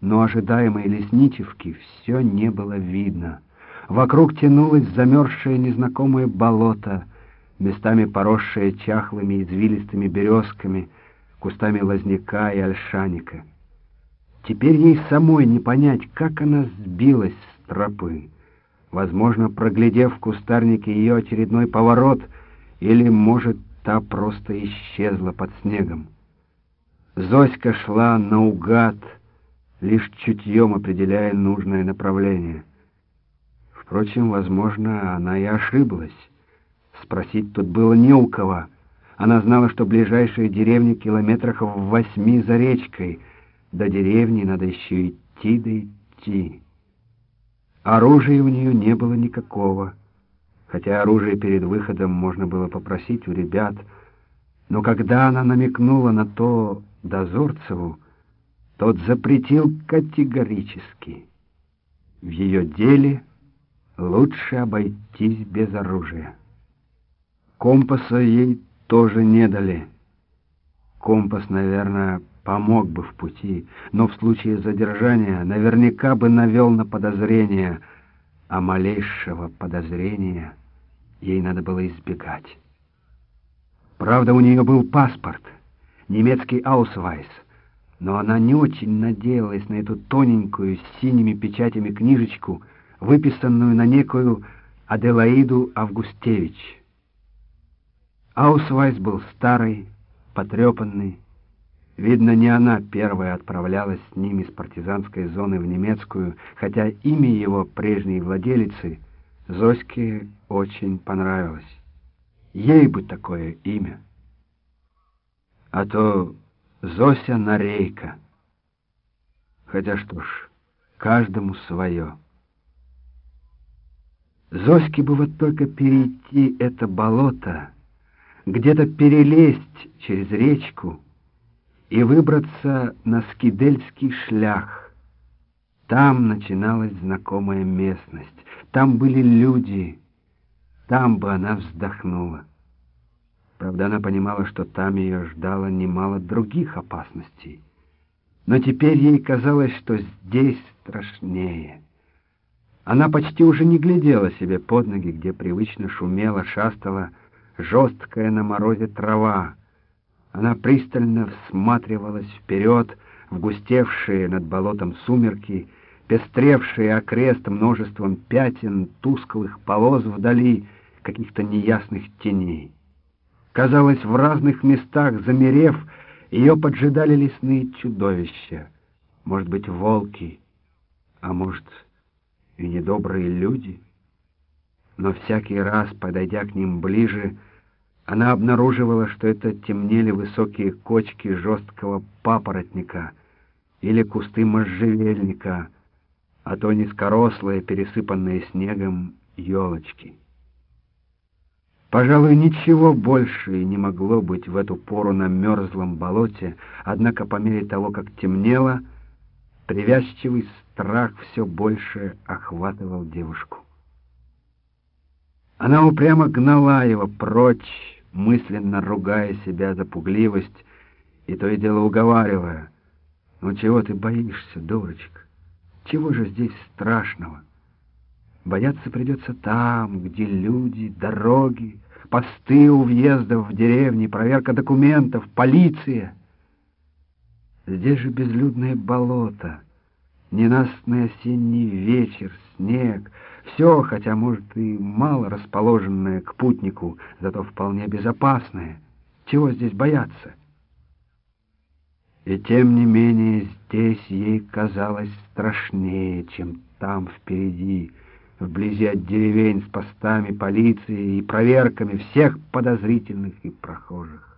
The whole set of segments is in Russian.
но ожидаемой лесничевки все не было видно. Вокруг тянулось замерзшее незнакомое болото, местами поросшее чахлыми извилистыми березками, кустами лозняка и ольшаника. Теперь ей самой не понять, как она сбилась с тропы. Возможно, проглядев в кустарнике ее очередной поворот, или, может, та просто исчезла под снегом. Зоська шла наугад, лишь чутьем определяя нужное направление. Впрочем, возможно, она и ошиблась. Спросить тут было не у кого. Она знала, что ближайшая деревня километрах в восьми за речкой. До деревни надо еще идти да идти. Оружия у нее не было никакого, хотя оружие перед выходом можно было попросить у ребят. Но когда она намекнула на то Дозорцеву, тот запретил категорически. В ее деле лучше обойтись без оружия. Компаса ей тоже не дали. Компас, наверное, помог бы в пути, но в случае задержания наверняка бы навел на подозрение, а малейшего подозрения ей надо было избегать. Правда, у нее был паспорт — немецкий Аусвайс, но она не очень надеялась на эту тоненькую с синими печатями книжечку, выписанную на некую Аделаиду Августевич. Аусвайс был старый, потрепанный. Видно, не она первая отправлялась с ними с партизанской зоны в немецкую, хотя имя его прежней владелицы Зоське очень понравилось. Ей бы такое имя а то Зося Нарейка. Хотя что ж, каждому свое. Зоське бы вот только перейти это болото, где-то перелезть через речку и выбраться на Скидельский шлях. Там начиналась знакомая местность, там были люди, там бы она вздохнула. Правда, она понимала, что там ее ждало немало других опасностей. Но теперь ей казалось, что здесь страшнее. Она почти уже не глядела себе под ноги, где привычно шумела, шастала жесткая на морозе трава. Она пристально всматривалась вперед в густевшие над болотом сумерки, пестревшие окрест множеством пятен, тусклых полос вдали, каких-то неясных теней. Казалось, в разных местах, замерев, ее поджидали лесные чудовища. Может быть, волки, а может, и недобрые люди. Но всякий раз, подойдя к ним ближе, она обнаруживала, что это темнели высокие кочки жесткого папоротника или кусты можжевельника, а то низкорослые, пересыпанные снегом, елочки. Пожалуй, ничего больше не могло быть в эту пору на мерзлом болоте, однако по мере того, как темнело, привязчивый страх все больше охватывал девушку. Она упрямо гнала его прочь, мысленно ругая себя за пугливость и то и дело уговаривая. «Ну чего ты боишься, дурочка? Чего же здесь страшного?» Бояться придется там, где люди, дороги, посты у въездов в деревни, проверка документов, полиция. Здесь же безлюдное болото, ненастный осенний вечер, снег, все, хотя, может, и мало расположенное к путнику, зато вполне безопасное. Чего здесь бояться? И тем не менее здесь ей казалось страшнее, чем там впереди, вблизи от деревень с постами полиции и проверками всех подозрительных и прохожих.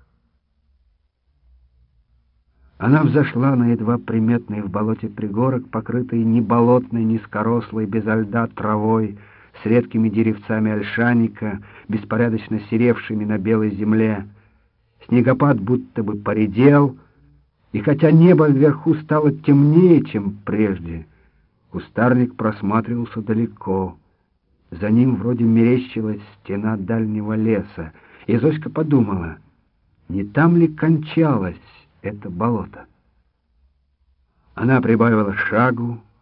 Она взошла на едва приметный в болоте пригорок, покрытый ни болотной, ни скорослой, безо льда травой, с редкими деревцами ольшаника, беспорядочно серевшими на белой земле. Снегопад будто бы поредел, и хотя небо вверху стало темнее, чем прежде, Кустарник просматривался далеко. За ним вроде мерещилась стена дальнего леса, и Зоська подумала, не там ли кончалось это болото? Она прибавила шагу,